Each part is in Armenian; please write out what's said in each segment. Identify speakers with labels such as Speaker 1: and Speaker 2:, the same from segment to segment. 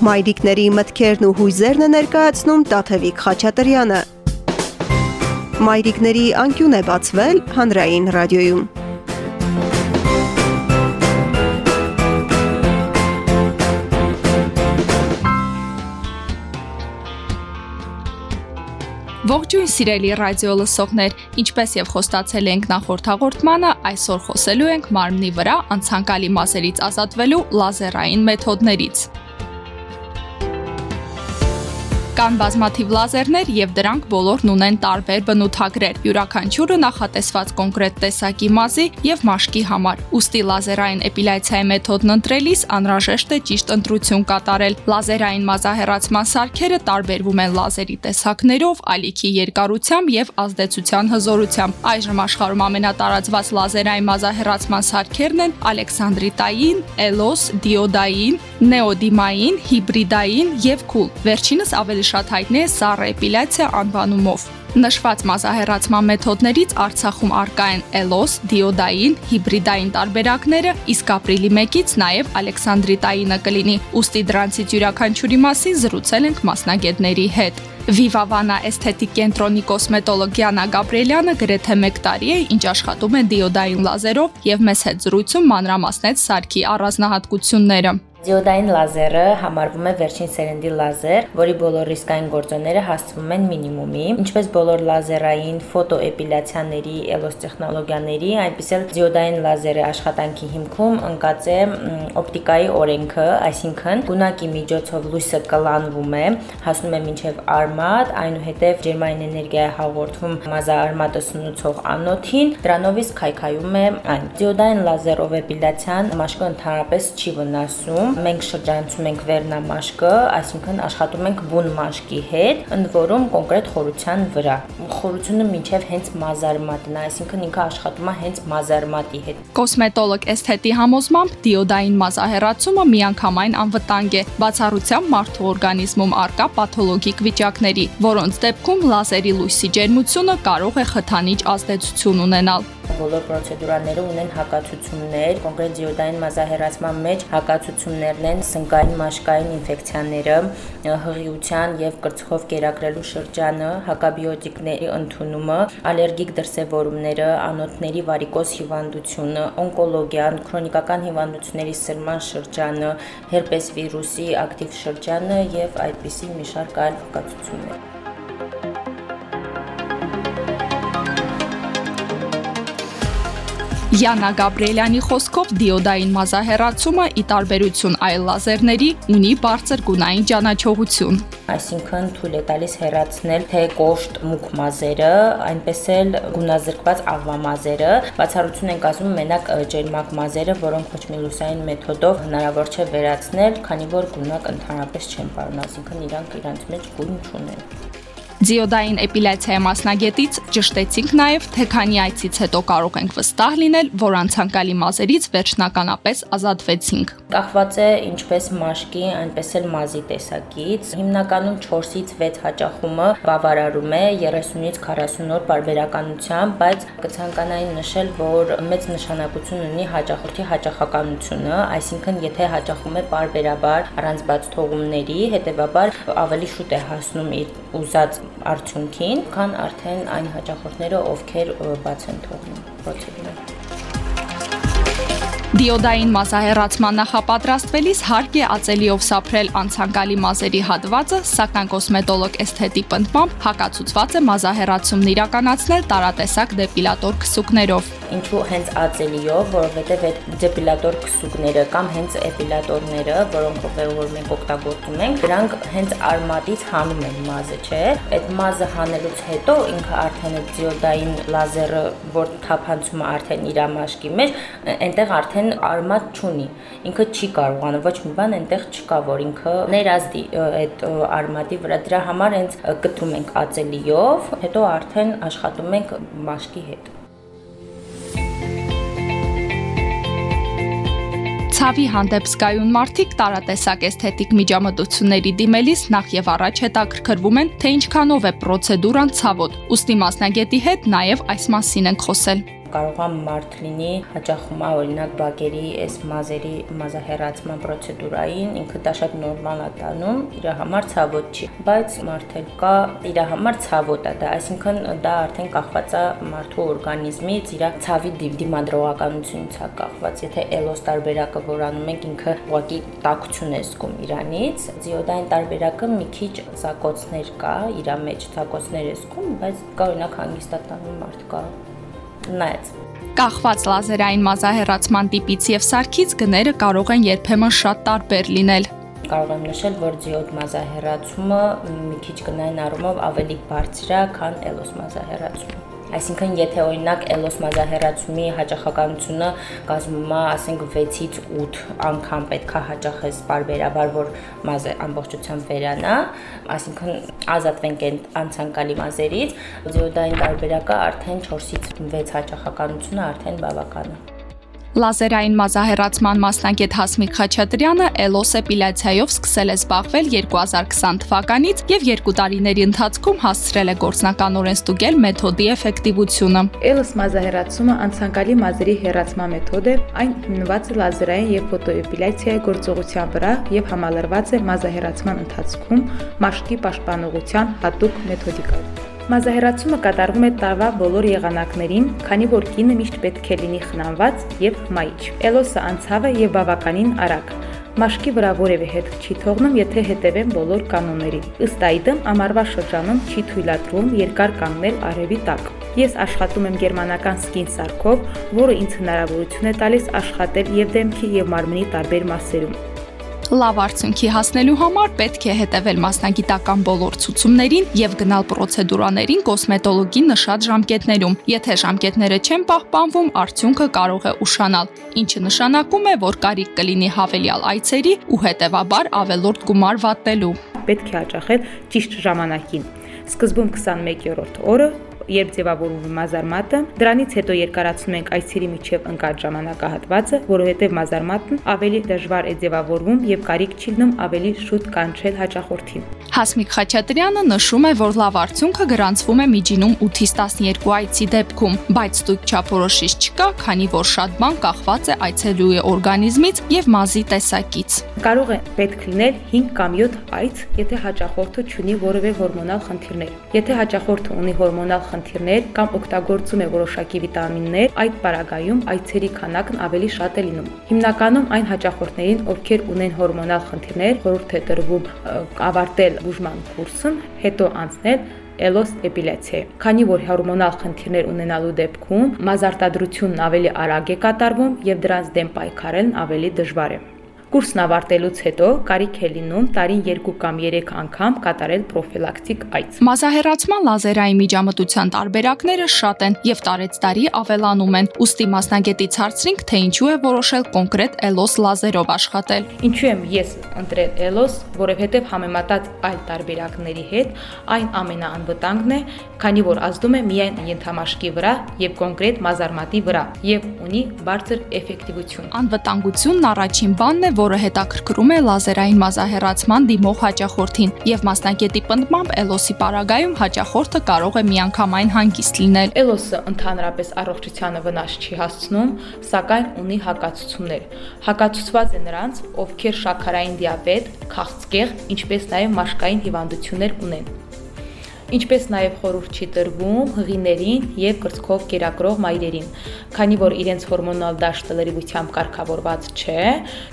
Speaker 1: Մայրիկների մտքերն ու հույզերն է ներկայացնում Տաթևիկ Խաչատրյանը։ Մայրիկների անկյուն է բացվել հանրային ռադիոյում։
Speaker 2: Ողջույն սիրելի ռադիո լսողներ, ինչպես եւ խոստացել ենք նախորդ հաղորդմանը, այսօր խոսելու ենք մարմնի վրա անցանկալի մասերից ազատվելու լազերային մեթոդներից։ Կան բազմաթիվ լազերներ եւ դրանք բոլորն ունեն տարբեր բնութագրեր։ Յուրաքանչյուրը նախատեսված կոնկրետ տեսակի մազի եւ մաշկի համար։ Ոստի լազերային էպիլյացիայի մեթոդն ընտրելիս անհրաժեշտ է ճիշտ ընտրություն կատարել։ Լազերային մազահեռացման սարքերը տարբերվում են լազերի տեսակներով, ալիքի երկարությամբ եւ ազդեցության հզորությամբ։ Այժմ աշխարհում ամենատարածված լազերային մազահեռացման սարքերն են Ալեքսանդրիտային, Էլոս, Դիոդային, Նեոդիմային, Հիբրիդային եւ Քուլ։ Վերջինս ավելի շատ հայտնի է սառը էպիլյացիա անվանումով։ Նշված մազահեռացման մեթոդներից Արցախում արկա են Էլոս, Դիոդային, հիբրիդային տարբերակները, իսկ ապրիլի 1-ից նաև Ալեքսանդրիտայինը կլինի։ Ոստի դրանցից յուրաքանչյուրի մասին զրուցել ենք մասնագետների հետ։ Viva-Vana էսթետիկ կենտրոնի կոսմետոլոգ Յանա Գաբրիելյանը գրեթե 1 տարի է, ինչ աշխատում է դիոդային լազերով եւ մեզ հետ զրույցում մանրամասնեց սարքի առանձնահատկությունները։
Speaker 3: Դիոդային լազերը համարվում է վերջին սերնդի լազեր, որի բոլոր ռիսկային գործոնները հասցվում են մինիմումի, ինչպես բոլոր լազերային ֆոտոէպիլյացիաների էլոս տեխնոլոգիաների, այնպես էլ դիոդային լազերը աշխատանքի հիմքում ընկած է օպտիկայի օրենքը, այսինքն գունակի միջոցով լույսը կլանվում է, հասնում է մինչև արմատ, այնուհետև ջերմային էներգիա է հաղորդվում մազաարմատը սնուցող անոթին, դրանով իսկ քայքայում է այն։ Դիոդային լազերով էպիլյացիան մաշկը ընդհանրապես չի վնասում մենք շրջանցում ենք վերնամաշկը, այսինքն աշխատում ենք բուն մաշկի հետ, ընդ որում կոնկրետ խորության վրա։ Խորությունը մինչև հենց մազարմատն է, այսինքն ինքը աշխատում է հենց մազարմատի հետ։
Speaker 2: Կոսմետոլոգ էսթետի համոզմամբ դիոդային մազահեռացումը միանգամայն անվտանգ է, բացառությամբ մարդու օրգանիզմում արկա պաթոլոգիկ վիճակների, որոնց դեպքում լազերի լույսի ջերմությունը կարող է խթանիչ ազդեցություն ունենալ
Speaker 3: բոլոր պրոցեդուրաները ունեն հակացություններ, կոնկրետ դիոդային մազահեռացման մեջ հակացություններն են սնկային մաշկային ինֆեկցիաները, հղիության եւ կրծքով կերակրելու շրջանը, հակաբիոտիկների ընդունումը, ալերգիկ դրսևորումները, անոթների վարիկոզ հիվանդությունը, օնկոլոգիան, քրոնիկական հիվանդությունների սրման շրջանը, հերպես վիրուսի ակտիվ շրջանը եւ այդպիսի մի շարք այլ հակացություններ։
Speaker 2: Յանա Գաբրիելյանի խոսքով դիոդային մազահեռացումը՝ ի տարբերություն այլ լազերների, ունի բարձր գունային ճանաչողություն։
Speaker 3: Այսինքն թույլ է տալիս հեռացնել թե կոշտ մուկ մազերը, այնպես էլ գունազրկված աղվամազերը, բացառություն են կազմում մենակ ջերմակ մազերը, որոնք ոչ մի լուսային մեթոդով հնարավոր չէ վերացնել, քանի որ գունակ ընդհանրապես չեն պարունակում, այսինքն իրանք իրանց մեջ գույն չունեն։
Speaker 2: Ձիոդային էպիլյացիայի մասնագետից ճշտեցինք նաև, թե քանի այցից հետո կարող ենք վստահ լինել, որ անցանկալի մազերից վերջնականապես ազատվեցինք։
Speaker 3: Կախված է ինչպես մաշկի, այնպես էլ մազի տեսակից։ Հիմնականում 4-ից 6 հաճախումը բավարարում է 30-ից 40 օր բարբերականությամբ, բայց կցանկանայի նշել, որ մեծ նշանակություն ունի հաճախորդի հաճախականությունը, այսինքն եթե հաճախում է բարբերաբար առանց բաց թողումների, հետեւաբար ավելի շուտ է հասնում իր ուզած արդյունքին, քան արդեն այն հաճախորդները, ովքեր բաց են թողնում պրոցեդուրը։
Speaker 2: Դիոդային մազահեռացման նախապատրաստվելիս հարկ է ածելիով սափրել անցանկալի մազերի հատվածը, սակայն կոսմետոլոգ էսթետի պնդմամբ հակացուցված է մազահեռացումն իրականացնել տարատեսակ դեպիլատոր քսուկներով
Speaker 3: ինչու հենց ածելիով, որովհետև այդ դեպիլատոր քսուկները կամ հենց էպիլատորները, որոնք որ մենք օգտագործում ենք, դրանք հենց արմատից հանում են մազը, չէ՞։ Այդ մազը հանելուց հետո ինքը արդեն այդ դիոդային լազերը, որ թափանցում է արդեն իր մաշկի մեջ, այնտեղ արդեն արմատ չունի։ Ինքը չի կարողանում ոչ մի բան այնտեղ չկա, որ ինքը ներազդի այդ արմատի վրա։ Դրա համար հենց կտրում ենք ածելիով, հետո արդեն աշխատում ենք մաշկի հետ։
Speaker 2: Ցավի հանդեպ զգայուն մարդիկ տարատեսակ էսթետիկ միջամտությունների դիմելիս նախ եւ առաջ հետաքրքրվում են, թե ինչքանով է պրոցեդուրան ցավոտ։ Ոստի մասնագետի հետ նաեւ այս մասին ենք խոսել։
Speaker 3: կարող է մարդ լինի հաճախում օրինակ բակերի այս մազերի մազահեռացման պրոցեդուրային, ինքը դա շատ նորմալ է տանում, իր համար ցավոտ չի, բայց մարդել կա իր համար ցավոտ է դա, այսինքն դա արդեն կախված է մարդու օրգանիզմից, իր ցավի դիմադրողականությունից է կախված, եթե էլոս տարբերակը որ անում ենք ինքը ուղղակի տակություն է զգում իրանից, դիոդային տարբերակը մի քիչ ցակոցներ կա, իր մեջ ցակոցներ է զգում, բայց կա օրինակ հանգստատանում մարդ կա նայած
Speaker 2: Կախված լազերային մազահեռացման տիպից եւ սարքից գները կարող են երբեմն շատ տարբեր լինել
Speaker 3: կարող եմ նշել, որ դիոդ մազահեռացումը մի քիչ գնային առումով ավելի բարձր է, քան էլոս մազահեռացումը։ Այսինքն, եթե օրինակ էլոս մազահեռացումի հաճախականությունը կազմում է, ասենք 6-ից 8 անգամ պետքա հաճախես բարբերաբար, որ մազը ամբողջությամբ վերանա, այսինքն ազատվենք այն անցանկալի մազերից, դիոդային տարբերակը արդեն 4-ից 6 հաճախականությունը արդեն բավական է։
Speaker 2: Լազերային մազահեռացման մասնագետ Հասմիկ Խաչատրյանը էլոս էպիլյացիայով սկսել է զբաղվել 2020 թվականից եւ երկու տարիների ընթացքում հասցրել է գործնականորեն ստուգել մեթոդի էֆեկտիվությունը։
Speaker 4: Էլոս մազահեռացումը անցանկալի մազերի հեռացման մեթոդ է, այն հիմնված է լազերային եւ ֆոտոէպիլյացիայի գործողության վրա եւ համալրված է մազահեռացման ընթացքում մաշկի պաշտպանողության հատուկ մեթոդիկայով։ Մազահեռացումը կատարվում է տարվա բոլոր եղանակներին, քանի որ կինը միշտ պետք է լինի խնամված եւ հմայիչ։ Էլոսը անցավ է եւ բավականին արագ։ Մաշկի վրա որևէ հետ չի թողնում, եթե հետևեն բոլոր կանոններին։ Ըստ այդմ, ամառվա շրջանում չի թույլատրվում երկար կանգնել արևի տակ։ Ես աշխատում եմ գերմանական սկին սարքով, որը ինձ հնարավորություն է տալիս աշխատել եւ դեմքի եւ մարմնի տարբեր մասերում
Speaker 2: լավ արդյունքի հասնելու համար պետք է հետևել մասնագիտական բոլոր ցուցումներին եւ գնալ պրոցեդուրաներին կոսմետոլոգի նշած ժամկետներում։ Եթե ժամկետները չեն պահպանվում, արդյունքը կարող է ուշանալ, ինչը նշանակում է, որ կարիք կլինի հավելյալ այցերի ու հետեւաբար ավելորդ գումար վատելու։
Speaker 4: Պետք է հաճախել ճիշտ ժամանակին։ Սկզբում 21-րդ օրը երբ ձևավորվում է մազարմատը, դրանից հետո երկարացնում ենք այցերի միջև ընկած ժամանակահատվածը, որովհետև մազարմատն ավելի դժվար է ձևավորվում եւ կարիք չի լինում ավելի շուտ կանչել հաճախորդին։
Speaker 2: Հասմիկ Խաչատրյանը նշում է, որ լավ արդյունքը գրանցվում է միջինում 8-ից 12 այցի դեպքում, բայց ստույգ չափորոշիչ չկա, քանի որ շատ բան կախված է այցելուի օրգանիզմից եւ մազի տեսակից։
Speaker 4: Կարող է պետք լինել 5 կամ 7 այց, եթե հաճախորդը ունի որևէ հորմոնալ խնդիրներ։ Եթե հաճախորդը ունի հորմոնալ խնդիրներ կամ օգտագործում է որոշակի վիտամիններ, այդ պարագայում այցերի քանակն ավելի շատ է լինում։ Հիմնականում այն հաճախորդներին, ովքեր ունեն հորմոնալ խնդիրներ, խորհուրդ է տրվում ավարտել բուժման կուրսն, հետո անցնել էլոս էպիլյացիա։ Քանի որ հորմոնալ խնդիրներ ունենալու դեպքում մազարտադրությունն ավելի արագ է կատարվում եւ դրանց դեմ պայքարելն ավելի դժվար է։ Կուրսն ավարտելուց հետո կարիք է լինում տարին 2 կամ 3 անգամ կատարել պրոֆիլակտիկ այց։
Speaker 2: Մազահեռացման լազերային միջամտության տարբերակները շատ են եւ տարեցտարի ավելանում են։ Ոստի մասնագետից հարցրինք, թե ինչու է որոշել կոնկրետ էլոս լազերով աշխատել։
Speaker 4: Ինչու եմ ես ընտրել էլոս, որովհետեւ համեմատած այլ տարբերակների հետ այն ամենաանվտանգն է, քանի որ ազդում է միայն ենթամաշկի վրա եւ կոնկրետ մազարմատի վրա եւ ունի բարձր էֆեկտիվություն։
Speaker 2: Անվտանգությունն առաջին բանն է, որը հետաքրքրում է լազերային մազահեռացման դիմող հաճախորդին եւ մասնակետի պնդմամբ Էլոսի պարագայում հաճախորդը կարող է միանգամայն հանգիստ լինել։
Speaker 4: Էլոսը ընդհանրապես առողջությանը վնաս չի հասցնում, սակայն ունի հակացություններ։ Հակացուցված է նրանց, ովքեր շաքարային դիաբետ, քաղցկեղ, ինչպես նաև մաշկային հիվանդություններ ունեն ինչպես նաև խորհուրդ չի տրվում հղիներին եւ կրծքով կերակրող մայրերին, քանի որ իրենց հորմոնալ դաշտը լրիվությամբ կարգավորված չէ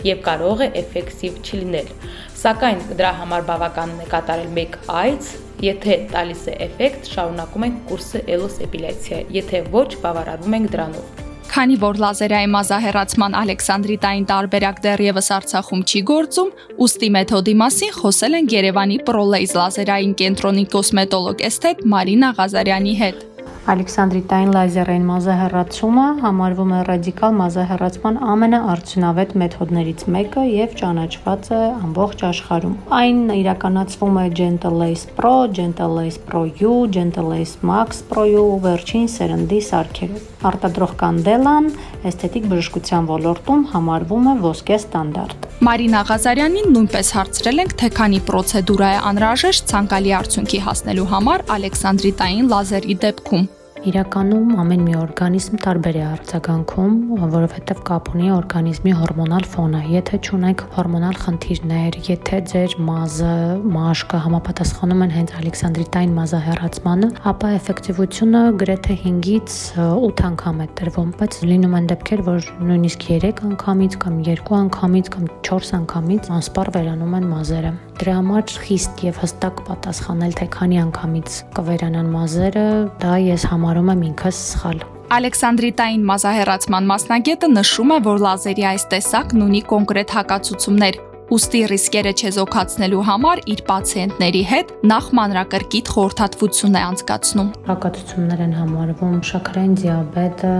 Speaker 4: եւ կարող է էֆեկտիվ չլինել։ Սակայն դրա համար բավականն է կատարել 1 այց, եթե տալիս է էֆեկտ, շարունակում ենք կուրսը էլոս էպիլյացիա, եթե ոչ, բավարարվում ենք դրանով։
Speaker 2: Քանի որ լազերային մազահեռացման Ալեքսանդրիտային տարբերակ դեռևս Արցախում չի գործում, ուստի մեթոդի մասին խոսել են Երևանի Prolaze լազերային կենտրոնի կոսմետոլոգ էսթետ Մարինա Ղազարյանի հետ։
Speaker 5: Ալեքսանդրիտային լազերային մազահեռացումը համարվում է ռադիկալ մազահեռացման ամենաարդյունավետ մեթոդներից մեկը եւ ճանաչված է ամբողջ աշխարհում։ Այն իրականացվում է Gentle Lace Pro, Gentle Lace Pro U, Gentle Lace Max Pro U վերջին սերնդի սարքերով։ Արտադրող Candela-ն էսթետիկ բժշկության ոլորտում համարվում է ոսկե ստանդարտ։
Speaker 2: Մարինա Ղազարյանին նույնպես հարցրել ենք, թե քանի պրոցեդուրա է անհրաժեշտ ցանկալի արդյունքի հասնելու համար Ալեքսանդրիտային լազերի դեպքում։
Speaker 5: Իրականում ամեն մի օրգանիզմ տարբեր է արձագանքում, որովհետև կապ ունի օրգանիզմի հորմոնալ ֆոնը։ Եթե ճունեք հորմոնալ խնդիրներ, եթե ձեր մազը, մաշկը համապատասխանում են հենց Ալեքսանդրիտային մազահեռացմանը, ապա էֆեկտիվությունը գրեթե 5-ից 8 անգամ է տրվում, բայց լինում են դեպքեր, որ նույնիսկ 3 անգամից կամ 2 անգամից կամ 4 անգամից անսպառ վերանում են մազերը։ Դրա համար խիստ եւ հստակ պատասխանել թե քանի անգամից կվերանան մազերը, դա ես համարում եմ ինքս սխալ։
Speaker 2: Ալեքսանդրիտային մազահեռացման մասնագետը նշում է, որ լազերի այս տեսակն ունի կոնկրետ հակացություններ, Ոստի ռիսկերը չեզոքացնելու համար իր պացիենտների հետ նախ մանրակրկիտ խորհրդատվություն է անցկացնում։
Speaker 5: Հակացություններ են համարվում շաքարային դիաբետը,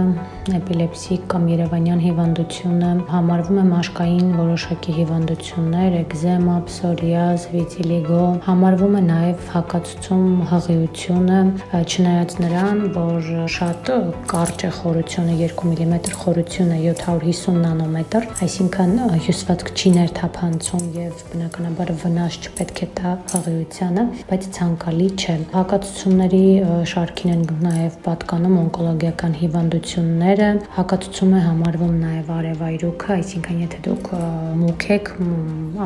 Speaker 5: էպիլեպսի կամ Երևանյան հիվանդությունը, համարվում է մաշկային որոշակի հիվանդություններ, էկզեմա, պսորիազ, վիտիլիգո, համարվում է նաև հակացություն հղիությունը, չնայած նրան, որ շատ կարճ է խորությունը 2 մմ խորությունը 750 նանոմետր, այսինքն հյուսվածք չի ներթափան ցանցում եւ բնականաբար վնաս չպետք է տա հղիությանը, բայց ցանկալի չէ։ Հակացությունների շարքին են նաեւ պատկանում օնկոլոգիական հիվանդությունները, հակացություն է համարվում նաեւ արևայրուքը, այսինքն եթե դուք մուք եք,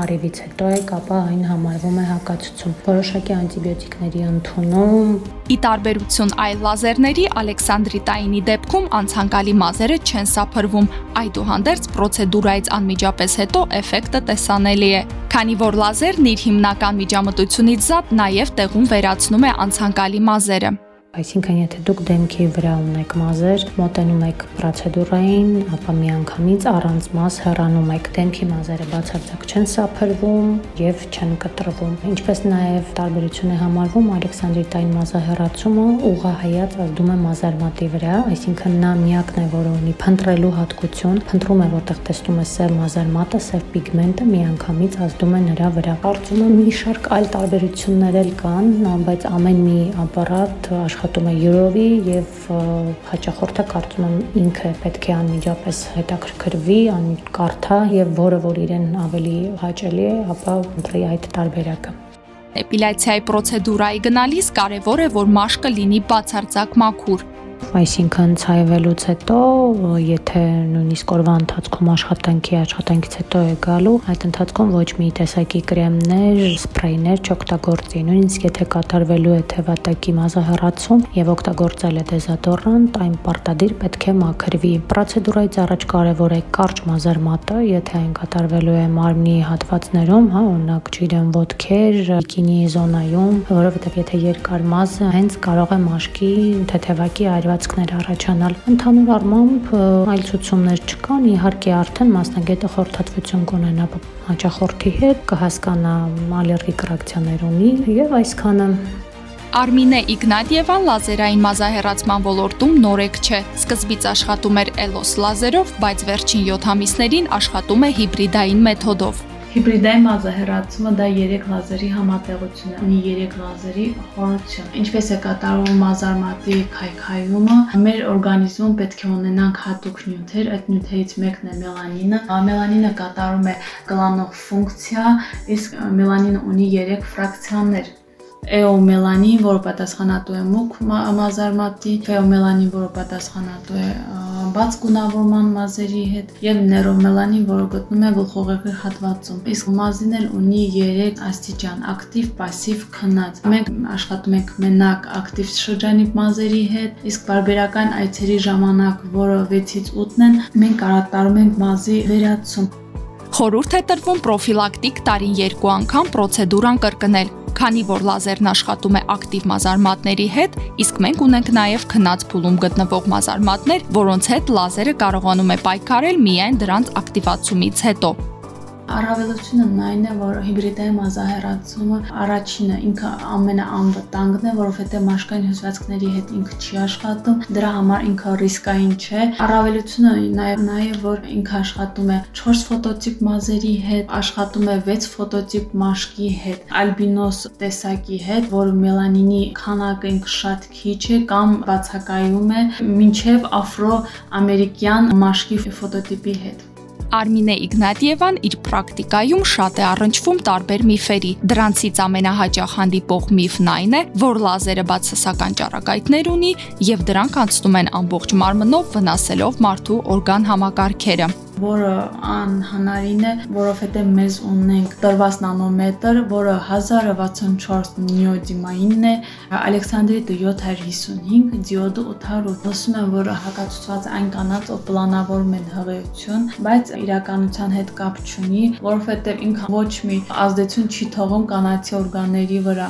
Speaker 5: արևից հետո եք, ապա այն համարվում է հակացություն։ Որոշակի անտիբիոտիկների ընդունում
Speaker 2: Ի տարբերություն այլ լազերների, Ալեքսանդրիտայինի դեպքում անցանկալի մազերը չեն սափրվում, այդուհանդերձ պրոցեդուրայից անմիջապես հետո էֆեկտը տեսանելի է։ Քանի որ լազերն իր հիմնական միջամտությունից զատ նաև տեղում վերացնում է անցանկալի մազերը։
Speaker 5: Այսինքն, եթե դուք դեմքի վրա ունեք մազեր, մոտենում եք պրոցեդուրային, ապա միանգամից առանց մազ հեռանում եք։ Դեմքի մազերը բացարձակ չեն սափրվում եւ չեն կտրվում։ Ինչպես նաեւ տարբերություն է համարվում Ալեքսանդրիտային մազահեռացումը ուղղահայաց ազդում է մազարմատի վրա, այսինքն նա միակն է, որը ունի փնտրելու հատկություն, փնտրում է որտեղ տեսնում է սև մազարմատը, սև պիգմենտը միանգամից ազդում է նրա վրա։ Կարծում եմ մի շարք այլ տարբերություններ էլ կան, բայց ամեն մի ապարատ աշխ աշխատում է յուրովի եւ հաճախորդը կարծում եմ ինքը պետք է անմիջապես հետաքրքրվի, անկարդա եւ որը որ իրեն ավելի հաճելի է, ապա ընտրի այդ տարբերակը։
Speaker 2: Էպիլյացիայի պրոցեդուրայի գնալիս կարևոր է, որ մաշկը լինի բացարձակ մաքուր,
Speaker 5: Այսինքն ցայվելուց հետո, եթե նույնիսկ օրվա ընթացքում աշխատանքի աշխատանքից հետո է գալու, այդ ընթացքում ոչ մի տեսակի կրեմներ, սպրեյներ չօգտագործի։ Նույնիսկ եթե կատարվելու է թևատակի մազահեռացում եւ օրգտագործել է դեզոդորանտ, այն պարտադիր պետք է մաքրվի։ Պրոցեդուրայից առաջ կարևոր է կարճ մազերմատը, եթե այն կատարվելու է մարմնի հատվածներում, հա, օրինակ, չգիտեմ, ոտքեր, բիկինի զոնայում, որովհետեւ եթե երկար մազը հենց կարող է մաշկի թեթևակի այրված տարածքներ առաջանալ։ Ընդհանուր առմամբ այլ ցուցումներ չկան, իհարկե արդեն մասնագետը խորհրդատվություն կունենա հաճախորդի հետ, կհասկանա ալերգիկ ռեակցիաներ ունի եւ այսքանը
Speaker 2: Արմինե Իգնատիևան լազերային մազահեռացման ոլորտում նորեկ չէ։ Սկզբից աշխատում էր Էլոս լազերով, բայց վերջին 7 ամիսներին աշխատում է հիբրիդային մեթոդով։
Speaker 6: Հիբրիդային մազահեռացումը դա 3 լազերի համատեղություն է, ունի 3 լազերի խորություն։ Ինչպես է կատարվում մազարմատի քայքայումը, մեր օրգանիզմում պետք է ունենանք հատուկ նյութեր, այդ նյութերից մեկն է մելանինը։ Մելանինը կատարում է կլանող ֆունկցիա, իսկ մելանինը ունի 3 ֆրակցիաներ, էոմելանին, որը պատասխանատու է մուկ մազարմատի, ֆեոմելանին, որը պատասխանատու է բաց գունավորման մազերի հետ եւ նեյրոմելանին, որը գտնում է գլխողեղի հատվածում։ Իսկ մազին էլ ունի 3 աստիճան՝ ակտիվ, пассив, քնած։ Մենք աշխատում ենք մենակ ակտիվ շրջանի մազերի հետ, իսկ բարբերական այցերի ժամանակ, որը 6-ից 8-ն են, մենք կարատարում ենք մազի վերացում։
Speaker 2: Խորհուրդ է տրվում պրոֆիլակտիկ տարին 2 անգամ պրոցեդուրան կրկնել Քանի որ լազերն աշխատում է ակտիվ մազարմատների հետ, իսկ մենք ունենք նաև քնած փուլում գտնվող մազարմատներ, որոնց հետ լազերը կարողանում է պայքարել միայն դրանց ակտիվացումից հետո։
Speaker 6: Առավելությունն այն է, որ հիբրիդային մազահեռացումը առաջինը ինքը ամենաանվտանգն է, որովհետև մաշկային հյուսվածքների հետ ինքը չի աշխատում, դրա համար ինքը ռիսկային չէ։ Առավելությունը նաև նաև որ ինքը աշխատում է 4 ֆոտոտիպ մազերի հետ, աշխատում է 6 ֆոտոտիպ մաշկի հետ, ալբինոս տեսակի հետ, որ մելանինի քանակը ինքը շատ քիչ է կամ բացակայում է, մինչև աֆրո ամերիկյան մաշկի ֆոտոտիպի հետ։
Speaker 2: Արմինե Իգնատիևան իր պրակտիկայում շատ է առնչվում տարբեր միֆերի։ Դրանցից ամենահաճախ հանդիպող միֆն այն է, որ լազերը բացասական ճառագայթներ ունի եւ դրանք անցնում են ամբողջ մարմնով վնասելով մարդու օրգան համակարգերը
Speaker 6: որը անհնարին է, որովհետև մեզ ունենք տրված նանոմետր, որը 1064 նիոդիմային է, Ալեքսանդրիտը 755, դիոդը 800։ Ասում են, որ հակացուցված այն կանանց, ով պլանավորում են հղիություն, բայց իրականության հետ կապ չունի, որովհետև ինքը ոչ մի ազդեցություն չի թողում կանացի օրգանների վրա։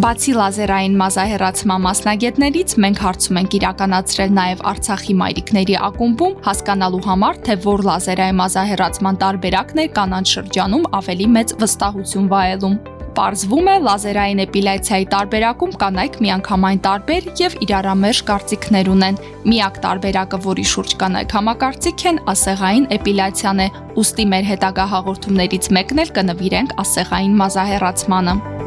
Speaker 2: Բացի լազերային մազահեռացման մասնագետներից մենք հարցում ենք իրականացրել նաև Արցախի մայրիկների ակումբում հասկանալու համար, թե որ լազերային մազահեռացման տարբերակն է կանանց շրջանում ավելի մեծ վստահություն վայելում։ Պարզվում է լազերային էպիլյացիայի տարբերակում կանայք միանգամայն տարբեր եւ իրարամերժ կարծիքներ ունեն։ Միակ տարբերակը, որի շուրջ կանայք համակարծիք են, ասեղային էպիլյացիան է։ Ոստի մեր հետագա հաղորդումներից մեկն էլ կնվիրենք ասեղային մազահեռացմանը։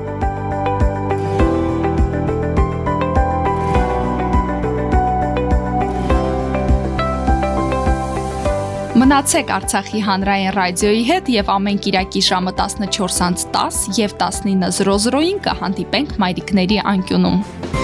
Speaker 2: Մնացեք Արցախի հանրային ռադիոյի հետ եւ ամեն Կիրակի ժամը 14:10 եւ 19:00-ին կհանդիպենք Մայրիկների անկյունում։